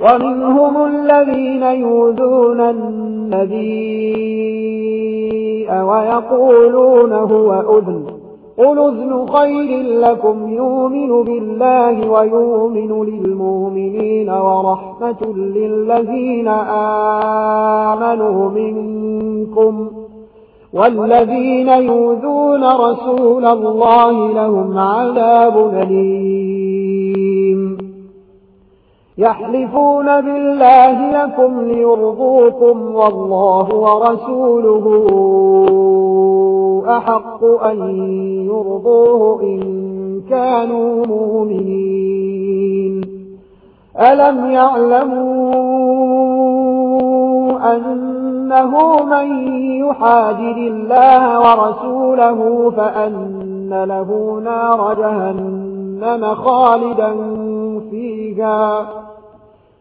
ومنهم الذين يوذون النبي ويقولون هو أذن. قل أذن خير لكم يؤمن بالله ويؤمن للمؤمنين ورحمة للذين آمنوا منكم. والذين يوذون رسول الله لهم عذاب أليم. يحلفون بالله لكم ليرضوكم والله ورسوله أحق أن يرضوه إن كانوا مؤمنين. ألم يعلموا أنه من يحادر الله ورسوله فأن له نار جهنم خالدا فيها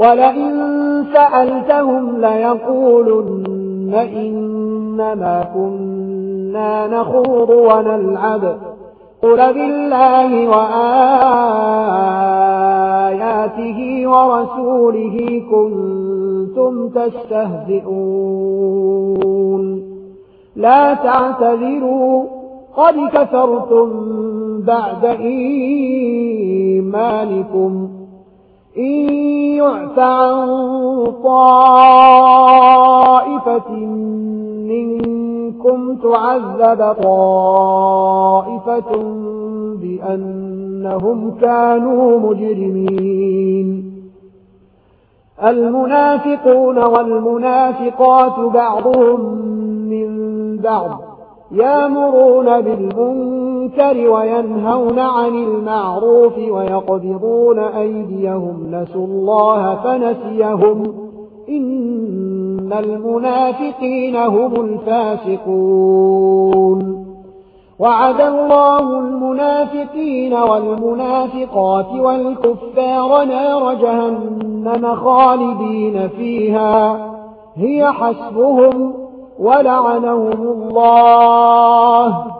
ولئن سألتهم ليقولن إنما كنا نخوض ونلعب. قل بالله وآياته ورسوله كنتم تستهزئون. لا تعتذروا. قد كفرتم بعد إيمانكم. إن يعفى عن طائفة منكم تعذب طائفة بأنهم كانوا مجرمين. المنافقون والمنافقات بعضهم من بعض يامرون بالمنكر المنكر وينهون عن المعروف ويقبضون أيديهم نسوا الله فنسيهم إن المنافقين هم الفاسقون وعد الله المنافقين والمنافقات والكفار نار جهنم خالدين فيها هي حسبهم ولعنهم الله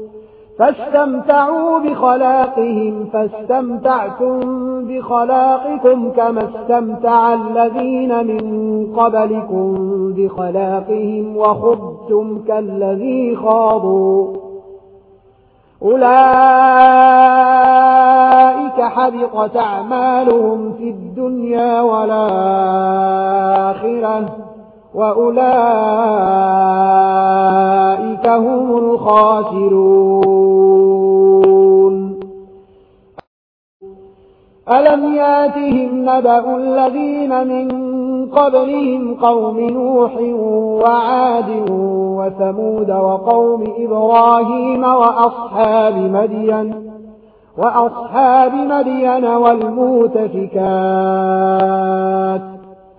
فاستمتعوا بخلاقهم فاستمتعتم بخلاقكم كما استمتع الذين من قبلكم بخلاقهم وخبتم كالذي خاضوا. أولئك حبقت أعمالهم في الدنيا والآخرة. وأولئك هم الخاسرون. ألم ياتهم نبأ الذين من قبلهم قوم نوح وعاد وثمود وقوم إبراهيم وأصحاب مدين وأصحاب مدين والموتفكات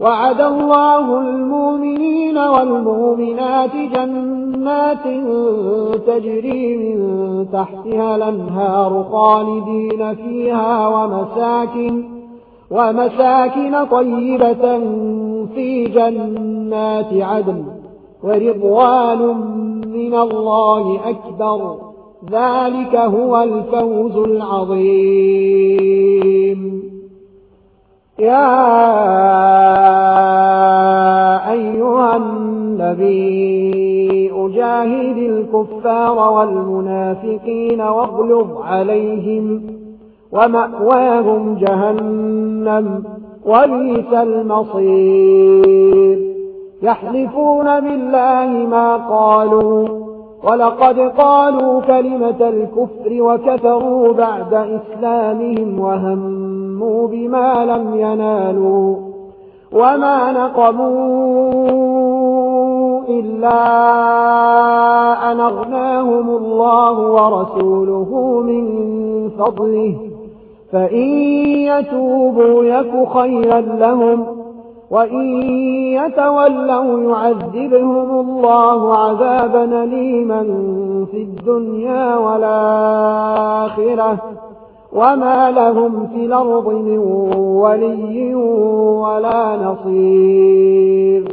وعد الله المؤمنين والمؤمنات جنات تجري من تحتها الأنهار خالدين فيها ومساكن ومساكن طيبة في جنات عدن ورضوان من الله أكبر ذلك هو الفوز العظيم يا أيها النبي أجاهد الكفار والمنافقين واغلظ عليهم ومأواهم جهنم وليس المصير. يحلفون بالله ما قالوا ولقد قالوا كلمة الكفر وكفروا بعد إسلامهم وهم نقموا بما لم ينالوا وما نقموا إلا أن أغناهم الله ورسوله من فضله. فإن يتوبوا يك خيرا لهم وإن يتولوا يعذبهم الله عذابا ليما في الدنيا والآخرة. وما لهم في الأرض من ولي ولا نصير